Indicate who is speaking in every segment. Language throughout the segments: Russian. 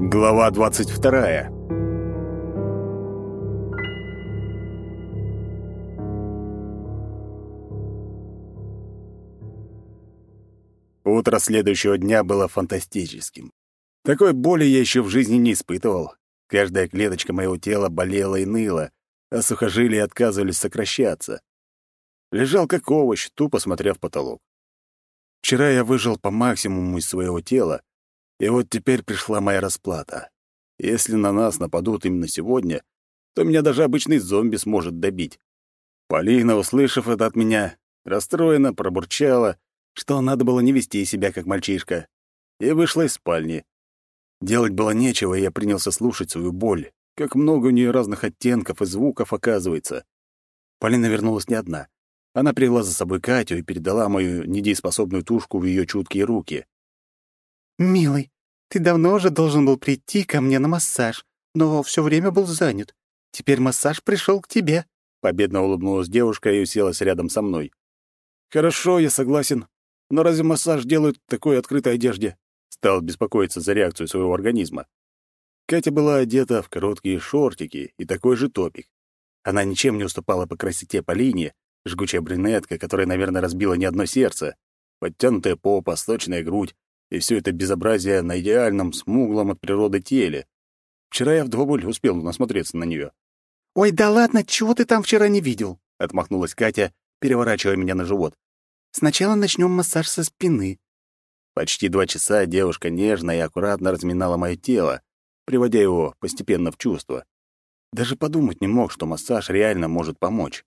Speaker 1: Глава двадцать вторая. Утро следующего дня было фантастическим. Такой боли я еще в жизни не испытывал. Каждая клеточка моего тела болела и ныла, а сухожилия отказывались сокращаться. Лежал как овощ, тупо смотря в потолок. Вчера я выжил по максимуму из своего тела, и вот теперь пришла моя расплата. Если на нас нападут именно сегодня, то меня даже обычный зомби сможет добить. Полина, услышав это от меня, расстроенно пробурчала, что надо было не вести себя как мальчишка, и вышла из спальни. Делать было нечего, и я принялся слушать свою боль. Как много у нее разных оттенков и звуков оказывается. Полина вернулась не одна. Она привела за собой Катю и передала мою недееспособную тушку в ее чуткие руки.
Speaker 2: «Милый, ты давно уже должен был прийти ко мне на массаж, но все время был занят. Теперь массаж пришел к тебе».
Speaker 1: Победно улыбнулась девушка и уселась рядом со мной. «Хорошо, я согласен. Но разве массаж делают в такой открытой одежде?» Стал беспокоиться за реакцию своего организма. Катя была одета в короткие шортики и такой же топик. Она ничем не уступала по красоте Полине, жгучая брюнетка, которая, наверное, разбила не одно сердце, подтянутая попа, сочная грудь, и все это безобразие на идеальном, смуглом от природы теле. Вчера я вдвое успел насмотреться на нее.
Speaker 2: «Ой, да ладно, чего ты там вчера не видел?»
Speaker 1: — отмахнулась Катя, переворачивая меня на живот.
Speaker 2: «Сначала начнем массаж со спины».
Speaker 1: Почти два часа девушка нежно и аккуратно разминала мое тело, приводя его постепенно в чувство. Даже подумать не мог, что массаж реально может помочь.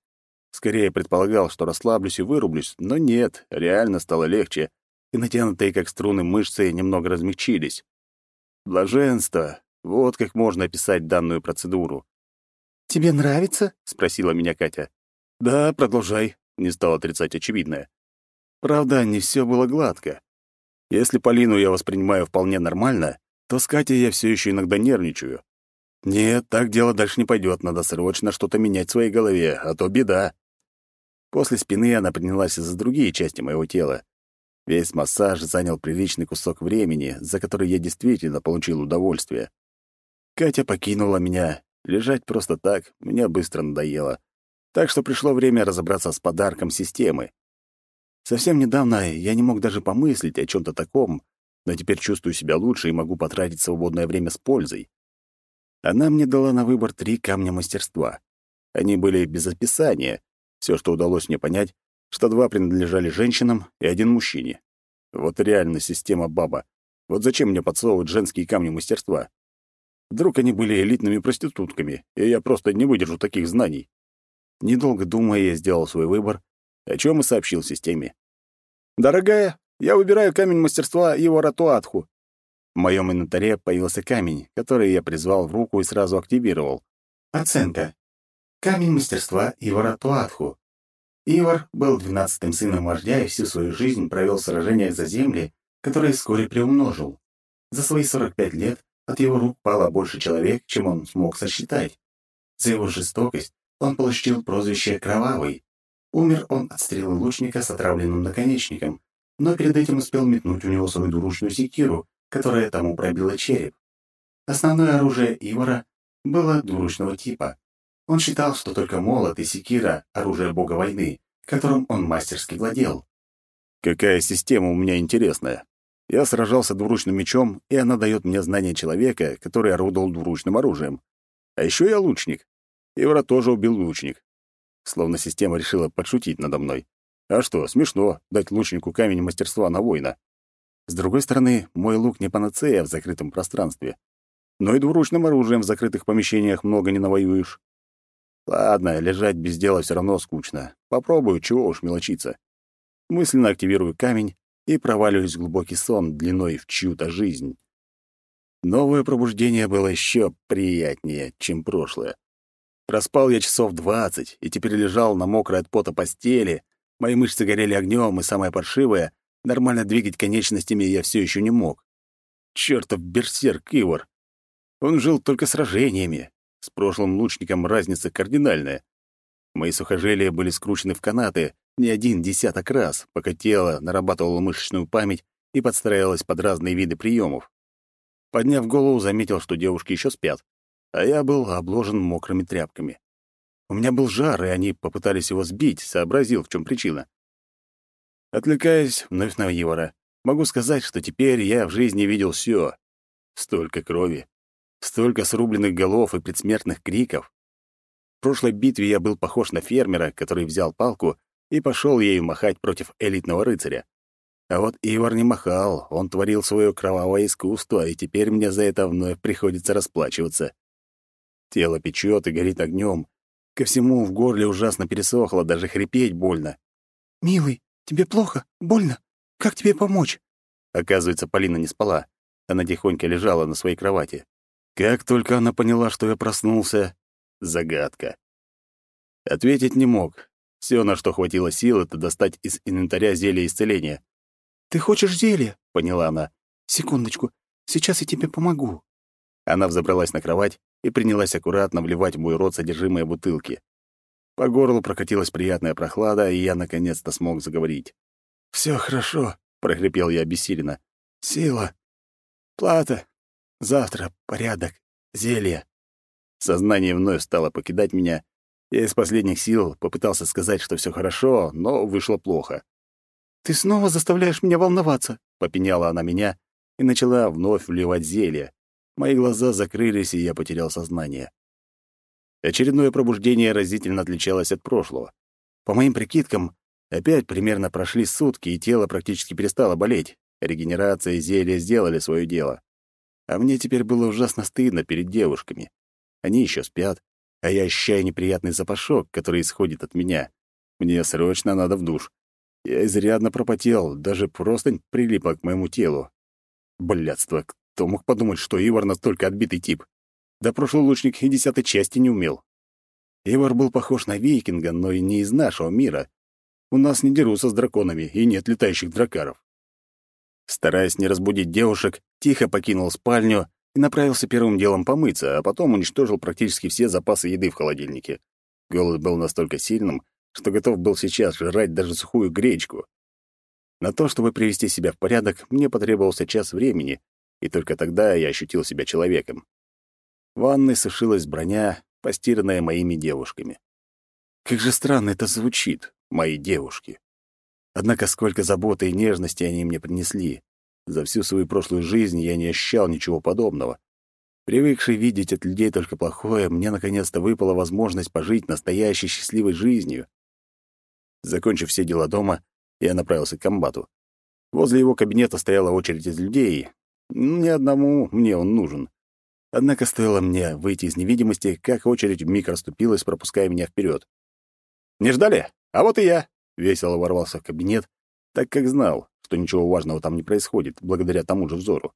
Speaker 1: Скорее предполагал, что расслаблюсь и вырублюсь, но нет, реально стало легче, и натянутые, как струны, мышцы немного размягчились. Блаженство — вот как можно описать данную процедуру.
Speaker 2: «Тебе нравится?»
Speaker 1: — спросила меня Катя. «Да, продолжай», — не стал отрицать очевидное. Правда, не все было гладко. Если Полину я воспринимаю вполне нормально, то с Катей я все еще иногда нервничаю. Нет, так дело дальше не пойдет, надо срочно что-то менять в своей голове, а то беда. После спины она принялась за другие части моего тела. Весь массаж занял приличный кусок времени, за который я действительно получил удовольствие. Катя покинула меня. Лежать просто так мне быстро надоело. Так что пришло время разобраться с подарком системы. Совсем недавно я не мог даже помыслить о чем то таком, но теперь чувствую себя лучше и могу потратить свободное время с пользой. Она мне дала на выбор три камня мастерства. Они были без описания. Все, что удалось мне понять, что два принадлежали женщинам и один мужчине. Вот реально система баба. Вот зачем мне подсовывать женские камни мастерства? Вдруг они были элитными проститутками, и я просто не выдержу таких знаний. Недолго думая, я сделал свой выбор, о чем и сообщил системе. «Дорогая, я выбираю камень мастерства его Ратуатху». В моем инвентаре появился камень, который я призвал в руку и сразу активировал.
Speaker 2: Оценка. Камень мастерства Ивара Туатху. Ивар был двенадцатым сыном вождя и всю свою жизнь провел в сражениях за земли, которые вскоре приумножил. За свои 45 лет от его рук пало больше человек, чем он смог сосчитать. За его жестокость он получил прозвище «Кровавый». Умер он от стрелы лучника с отравленным наконечником, но перед этим успел метнуть в него свою двуручную секиру, которая тому пробила череп. Основное оружие Ивара было двуручного типа. Он считал, что только молот и секира — оружие бога войны, которым он мастерски владел.
Speaker 1: Какая система у меня интересная. Я сражался двуручным мечом, и она дает мне знание человека, который орудовал двуручным оружием. А еще я лучник. Ивра тоже убил лучник. Словно система решила подшутить надо мной. А что, смешно дать лучнику камень мастерства на воина. С другой стороны, мой лук не панацея в закрытом пространстве. Но и двуручным оружием в закрытых помещениях много не навоюешь. Ладно, лежать без дела все равно скучно. Попробую, чего уж мелочиться. Мысленно активирую камень и проваливаюсь в глубокий сон длиной в чью-то жизнь. Новое пробуждение было еще приятнее, чем прошлое. Проспал я часов двадцать, и теперь лежал на мокрой от пота постели. Мои мышцы горели огнем, и самое паршивое — нормально двигать конечностями я все еще не мог. Чертов берсерк Ивар! Он жил только сражениями, с прошлым лучником разница кардинальная. Мои сухожилия были скручены в канаты не один десяток раз, пока тело нарабатывало мышечную память и подстраивалось под разные виды приемов. Подняв голову, заметил, что девушки еще спят, а я был обложен мокрыми тряпками. У меня был жар, и они попытались его сбить, сообразил, в чем причина. Отвлекаясь вновь на Ивара, могу сказать, что теперь я в жизни видел все. Столько крови, столько срубленных голов и предсмертных криков. В прошлой битве я был похож на фермера, который взял палку и пошел ею махать против элитного рыцаря. А вот Ивар не махал, он творил свое кровавое искусство, и теперь мне за это вновь приходится расплачиваться. Тело печет и горит огнем. Ко всему в горле ужасно пересохло, даже хрипеть больно.
Speaker 3: «Милый, тебе плохо? Больно? Как тебе помочь?»
Speaker 1: Оказывается, Полина не спала. Она тихонько лежала на своей кровати. Как только она поняла, что я проснулся, загадка. Ответить не мог. Все, на что хватило сил, это достать из инвентаря зелье исцеления.
Speaker 3: «Ты хочешь зелье?» — поняла она. «Секундочку, сейчас я тебе помогу».
Speaker 1: Она взобралась на кровать и принялась аккуратно вливать в мой рот содержимое бутылки. По горлу прокатилась приятная прохлада, и я наконец-то смог заговорить.
Speaker 3: «Всё хорошо», — прохрипел я обессиленно. «Сила. Плата. Завтра порядок. Зелье».
Speaker 1: Сознание вновь стало покидать меня. Я из последних сил попытался сказать, что всё хорошо, но вышло плохо.
Speaker 3: «Ты снова заставляешь меня волноваться», — попеняла она меня и начала вновь вливать зелье.
Speaker 1: Мои глаза закрылись, и я потерял сознание. Очередное пробуждение разительно отличалось от прошлого. По моим прикидкам, опять примерно прошли сутки, и тело практически перестало болеть. Регенерация и зелья сделали свое дело. А мне теперь было ужасно стыдно перед девушками. Они еще спят, а я ощущаю неприятный запашок, который исходит от меня. Мне срочно надо в душ. Я изрядно пропотел, даже простынь прилипла к моему телу. Блядство, кто мог подумать, что Ивар настолько отбитый тип? Да прошлый лучник и десятой части не умел. Ивар был похож на викинга, но и не из нашего мира. У нас не дерутся с драконами, и нет летающих дракаров. Стараясь не разбудить девушек, тихо покинул спальню и направился первым делом помыться, а потом уничтожил практически все запасы еды в холодильнике. Голод был настолько сильным, что готов был сейчас жрать даже сухую гречку. На то, чтобы привести себя в порядок, мне потребовался час времени, и только тогда я ощутил себя человеком. В ванной сушилась броня, постиранная моими девушками. Как же странно это звучит, мои девушки. Однако сколько заботы и нежности они мне принесли. За всю свою прошлую жизнь я не ощущал ничего подобного. Привыкший видеть от людей только плохое, мне наконец-то выпала возможность пожить настоящей счастливой жизнью. Закончив все дела дома, я направился к комбату. Возле его кабинета стояла очередь из людей. Ни одному мне он нужен. Однако стоило мне выйти из невидимости, как очередь вмиг расступилась, пропуская меня вперед. «Не ждали? А вот и я!» — весело ворвался в кабинет, так как знал, что ничего важного там не происходит, благодаря тому же взору.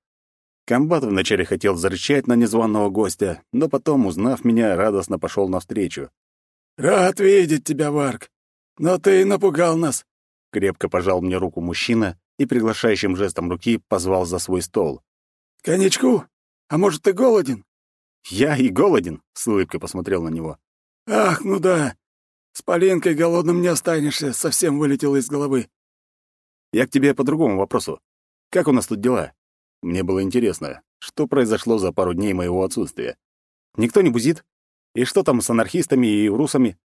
Speaker 1: Комбат вначале хотел зарычать на незваного гостя, но потом, узнав меня, радостно пошел навстречу.
Speaker 3: «Рад видеть тебя, Варк. «Но ты напугал нас!»
Speaker 1: Крепко пожал мне руку мужчина и приглашающим жестом руки позвал за свой стол.
Speaker 3: «Коньячку? А может, ты голоден?»
Speaker 1: «Я и голоден», — с улыбкой посмотрел на него.
Speaker 3: «Ах, ну да. С Полинкой голодным не останешься, совсем вылетело из головы».
Speaker 1: «Я к тебе по другому вопросу. Как у нас тут дела?» Мне было интересно, что произошло за пару дней моего отсутствия. Никто не бузит? И что там с анархистами и русами?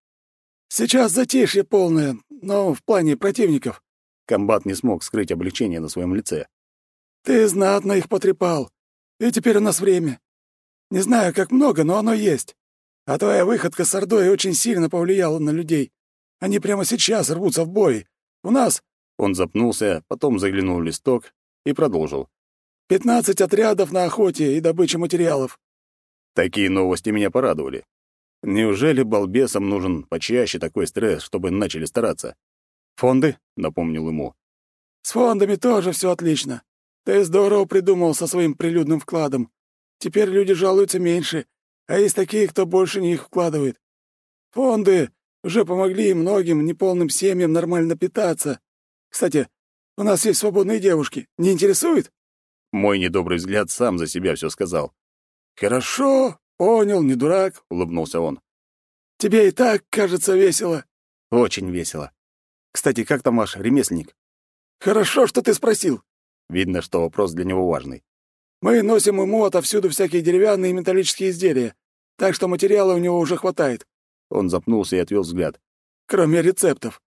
Speaker 3: Сейчас затишье полное, но в плане противников.
Speaker 1: Комбат не смог скрыть облегчение на своем лице.
Speaker 3: Ты знатно их потрепал. И теперь у нас время. Не знаю, как много, но оно есть. А твоя выходка с Ордой очень сильно повлияла на людей. Они прямо сейчас рвутся в бой. У нас...»
Speaker 1: Он запнулся, потом заглянул в листок и продолжил.
Speaker 3: «Пятнадцать отрядов на охоте и добыче материалов».
Speaker 1: Такие новости меня порадовали. Неужели балбесам нужен почаще такой стресс, чтобы начали стараться? Фонды, напомнил ему.
Speaker 3: С фондами тоже все отлично. Ты здорово придумал со своим прилюдным вкладом. Теперь люди жалуются меньше, а есть такие, кто больше не их вкладывает. Фонды уже помогли многим неполным семьям нормально питаться. Кстати, у нас есть свободные девушки. Не интересует?
Speaker 1: Мой недобрый взгляд сам за себя все сказал.
Speaker 3: Хорошо, «Понял, не дурак», — улыбнулся он. «Тебе и так кажется весело».
Speaker 1: «Очень весело. Кстати, как там ваш ремесленник?»
Speaker 3: «Хорошо, что ты спросил».
Speaker 1: Видно, что вопрос для него важный.
Speaker 3: Мы носим ему отовсюду всякие деревянные и металлические изделия, так что материала у него уже хватает».
Speaker 1: Он запнулся и отвел взгляд.
Speaker 3: «Кроме рецептов».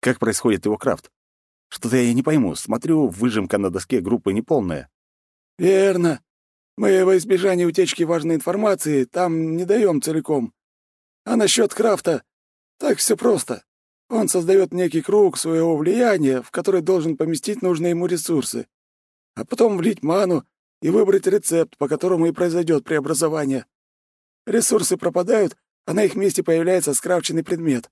Speaker 1: «Как происходит его крафт? Что-то я не пойму. Смотрю, выжимка на доске группы неполная».
Speaker 3: «Верно. Мы во избежание утечки важной информации там не даем целиком. А насчет крафта, так все просто. Он создает некий круг своего влияния, в который должен поместить нужные ему ресурсы, а потом влить ману и выбрать рецепт, по которому и произойдет преобразование. Ресурсы пропадают, а на их месте появляется скрафченный предмет.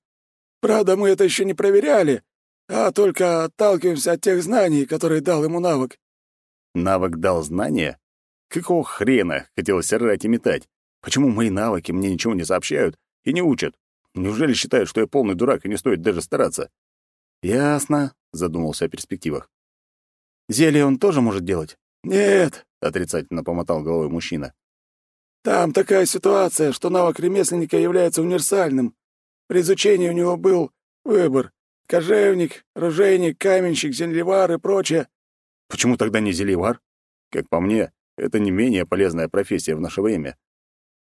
Speaker 3: Правда, мы это еще не проверяли, а только отталкиваемся от тех знаний, которые дал ему навык.
Speaker 1: Навык дал знания? Какого хрена хотелось рать и метать? Почему мои навыки мне ничего не сообщают и не учат? Неужели считают, что я полный дурак и не стоит даже стараться? Ясно, задумался о перспективах. Зелье он тоже может делать?
Speaker 3: Нет,
Speaker 1: отрицательно помотал головой мужчина.
Speaker 3: Там такая ситуация, что навык ремесленника является универсальным. При изучении у него был выбор: кожевник, ружейник, каменщик, зельевар и прочее.
Speaker 1: Почему тогда не зельевар? Как по мне, это не менее полезная профессия в наше время.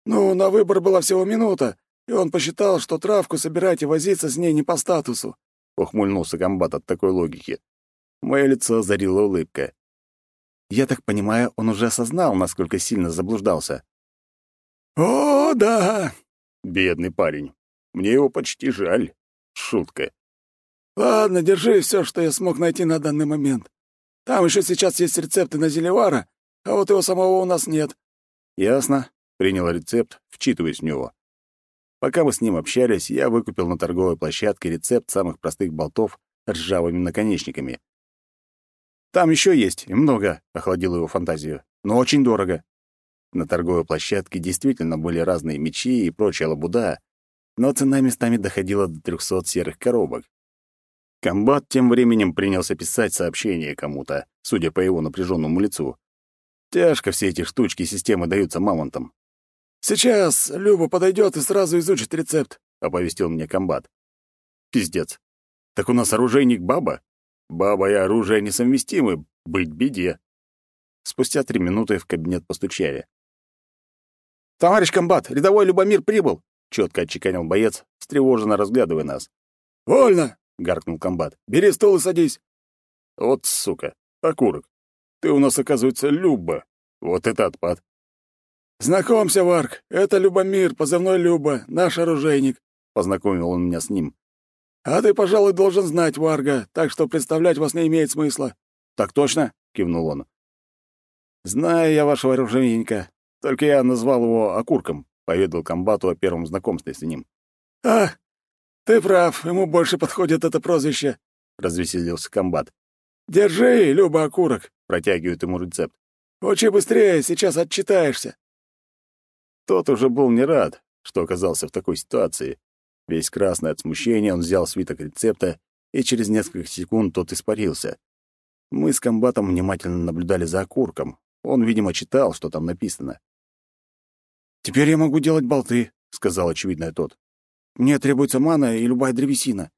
Speaker 3: Ну, на выбор была всего минута, и он посчитал, что травку собирать и возиться с ней не по статусу.
Speaker 1: Ухмыльнулся комбат от такой логики. Мое лицо озарила улыбка. Я так понимаю, он уже осознал, насколько сильно заблуждался.
Speaker 3: «О, да!»
Speaker 1: Бедный парень. Мне его почти жаль. Шутка.
Speaker 3: «Ладно, держи все, что я смог найти на данный момент. Там еще сейчас есть рецепты на зелевара, а вот его самого у нас нет».
Speaker 1: «Ясно». Принял рецепт, вчитываясь в него. Пока мы с ним общались, я выкупил на торговой площадке рецепт самых простых болтов с ржавыми наконечниками. «Там еще есть, и много», — охладил его фантазию. «Но очень дорого». На торговой площадке действительно были разные мечи и прочая лабуда, но цена местами доходила до трехсот серых коробок. Комбат тем временем принялся писать сообщение кому-то, судя по его напряженному лицу. Тяжко все эти штучки системы даются мамонтам.
Speaker 3: «Сейчас Люба подойдет и сразу изучит рецепт», —
Speaker 1: оповестил мне комбат. «Пиздец. Так у нас оружейник баба? Баба и оружие несовместимы, быть беде». Спустя три минуты в кабинет постучали. «Товарищ комбат, рядовой Любомир прибыл!» — четко отчеканил боец, встревоженно разглядывая нас.
Speaker 3: «Вольно!» — гаркнул комбат. «Бери стол и садись».
Speaker 1: «Вот сука, окурок. Ты у нас, оказывается, Люба. Вот это отпад.
Speaker 3: «Знакомься, Варк, это Любомир, позывной Люба, наш оружейник», — познакомил он меня с ним. «А ты, пожалуй, должен знать Варга, так что представлять вас не имеет смысла».
Speaker 1: «Так точно», — кивнул он. «Знаю я вашего оружейника, только я назвал его Окурком», — поведал комбату о первом знакомстве с ним.
Speaker 3: «А, ты прав, ему больше подходит это прозвище», — развеселился комбат. «Держи, Люба Окурок», — протягивает ему рецепт. «Учи быстрее, сейчас отчитаешься».
Speaker 1: Тот уже был не рад, что оказался в такой ситуации. Весь красный от смущения, он взял свиток рецепта, и через несколько секунд тот испарился. Мы с комбатом внимательно наблюдали за окурком. Он, видимо, читал, что там написано. «Теперь я могу делать болты», — сказал очевидно тот. «Мне требуется мана и любая древесина.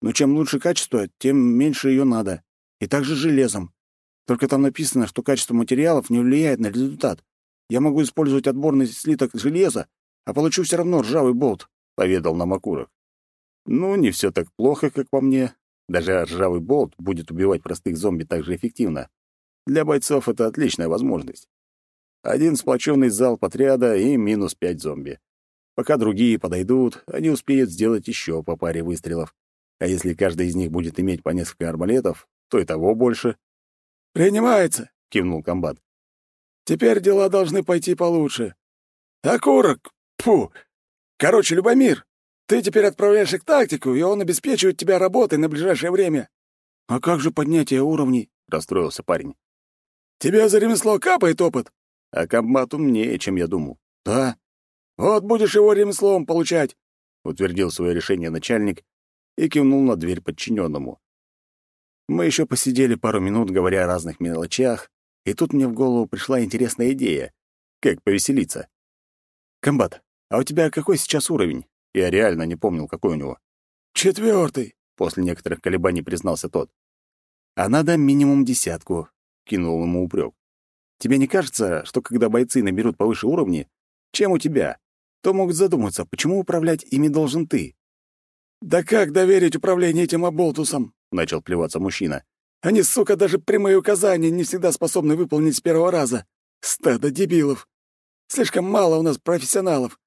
Speaker 1: Но чем лучше качество, тем меньше ее надо. И также железом. Только там написано, что качество материалов не влияет на результат. Я могу использовать отборный слиток железа, а получу все равно ржавый болт», — поведал нам окурок. «Ну, не все так плохо, как по мне. Даже ржавый болт будет убивать простых зомби так же эффективно. Для бойцов это отличная возможность. Один сплоченный залп отряда и минус пять зомби. Пока другие подойдут, они успеют сделать еще по паре выстрелов. А если каждый из них будет иметь по несколько арбалетов, то и того больше.
Speaker 3: «Принимается», — кивнул комбат. Теперь дела должны пойти получше. Окурок! Фу! Короче, Любомир, ты теперь отправляешь их тактику, и он обеспечивает тебя работой на ближайшее время.
Speaker 1: А как же поднятие уровней? Расстроился парень.
Speaker 3: Тебе за ремесло капает опыт.
Speaker 1: А комбат умнее, чем я думал.
Speaker 3: Да. Вот будешь его ремеслом получать,
Speaker 1: утвердил свое решение начальник и кивнул на дверь подчиненному. Мы еще посидели пару минут, говоря о разных мелочах, и тут мне в голову пришла интересная идея. Как повеселиться? «Комбат, а у тебя какой сейчас уровень?» Я реально не помнил, какой у него.
Speaker 3: «Четвертый», —
Speaker 1: после некоторых колебаний признался тот. «А надо минимум десятку», — кинул ему упрек. Тебе не кажется, что когда бойцы наберут повыше уровни, чем у тебя, то могут задуматься, почему управлять ими должен ты?»
Speaker 3: «Да как доверить управление этим оболтусам?» — начал плеваться мужчина. «Они, сука, даже прямые указания не всегда способны выполнить с первого раза. Стадо дебилов. Слишком мало у нас профессионалов.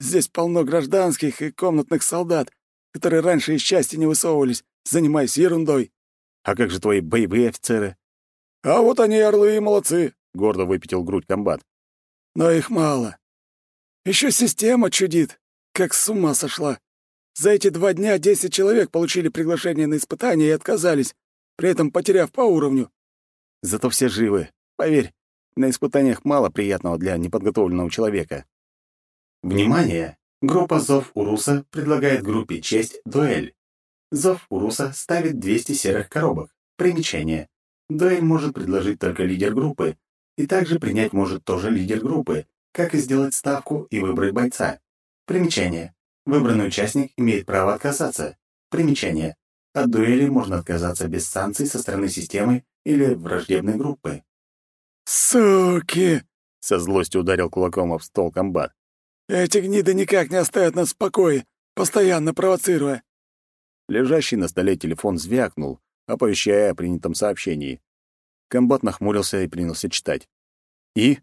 Speaker 3: Здесь полно гражданских и комнатных солдат, которые раньше из части не высовывались, занимаясь ерундой.
Speaker 1: А как же твои боевые офицеры?
Speaker 3: А вот они орлы и молодцы,
Speaker 1: гордо выпятил грудь комбат.
Speaker 3: Но их мало. Еще система чудит, как с ума сошла. За эти два дня десять человек получили приглашение на испытание и отказались, при этом потеряв по уровню.
Speaker 1: Зато все живы. Поверь, на испытаниях мало приятного для неподготовленного человека.
Speaker 2: Внимание! Группа «Зов Уруса» предлагает группе «Честь» дуэль. «Зов Уруса» ставит 200 серых коробок. Примечание. Дуэль может предложить только лидер группы, и также принять может тоже лидер группы, как и сделать ставку и выбрать бойца. Примечание. Выбранный участник имеет право отказаться. Примечание. От дуэли можно отказаться без санкций со стороны системы или враждебной группы.
Speaker 3: «Суки!»
Speaker 1: — со злостью ударил кулаком об стол комбат.
Speaker 3: Эти гниды никак не оставят нас в покое, постоянно провоцируя.
Speaker 1: Лежащий на столе телефон звякнул, оповещая о принятом сообщении. Комбат нахмурился и принялся читать. И?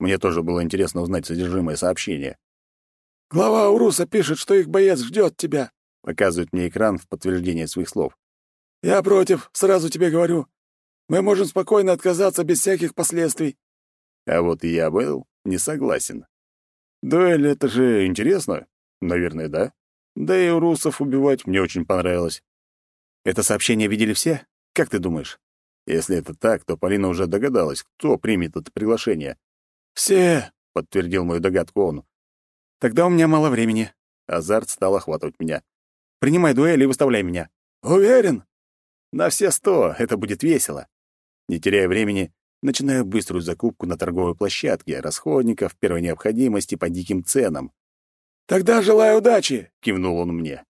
Speaker 1: Мне тоже было интересно узнать содержимое сообщения.
Speaker 3: «Глава Уруса пишет, что их боец ждет тебя», —
Speaker 1: показывает мне экран в подтверждение своих слов.
Speaker 3: «Я против, сразу тебе говорю. Мы можем спокойно отказаться без всяких последствий».
Speaker 1: А вот я был не согласен. Дуэль — это же интересно. Наверное, да. Да и у русов убивать мне очень понравилось. Это сообщение видели все? Как ты думаешь? Если это так, то Полина уже догадалась, кто примет это приглашение.
Speaker 3: «Все!»
Speaker 1: — подтвердил мою догадку он. «Тогда у меня мало времени». Азарт стал охватывать меня. «Принимай дуэль и выставляй меня».
Speaker 3: «Уверен?»
Speaker 1: «На все сто. Это будет весело». Не теряя времени, Начинаю быструю закупку на торговой площадке, расходников, первой необходимости по диким ценам.
Speaker 3: «Тогда желаю удачи!»
Speaker 1: — кивнул он мне.